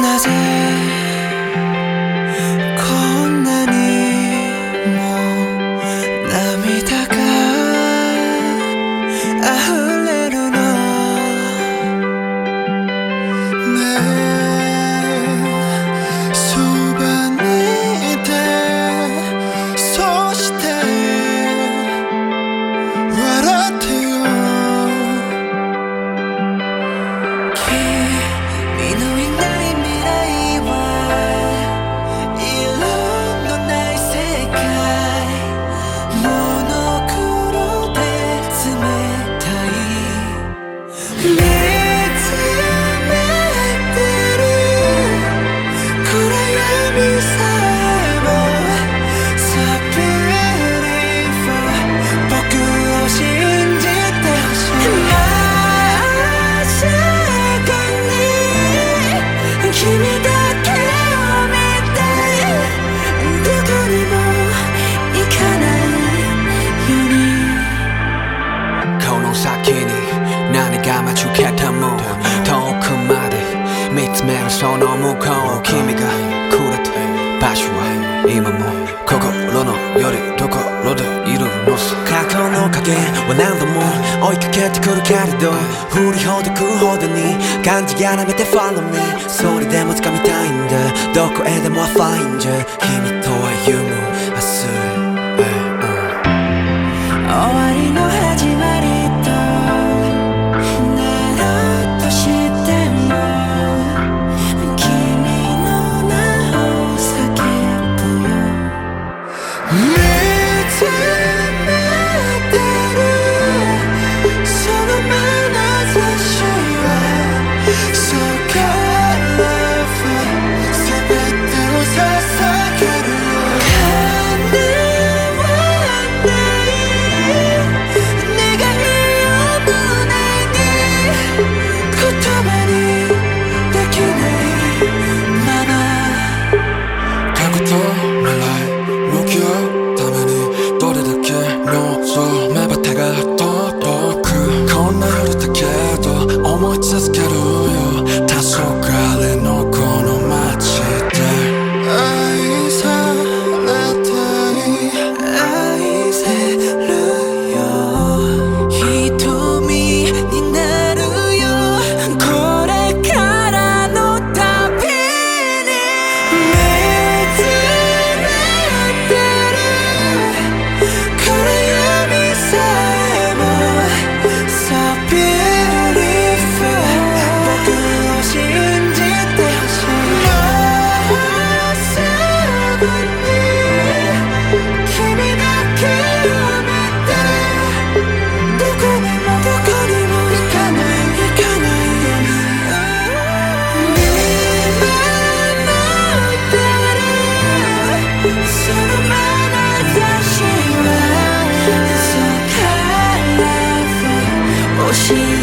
nothing 受けても遠くまで見つめるその向こう君がくれた場所は今も心のよりどころでいるのさ過去の影は何度も追いかけてくるけれど振りほどくほどに感じやらめて follow me それでも掴みたいんだどこへでも find you 君と歩む明日へ、うん 매번 다가 she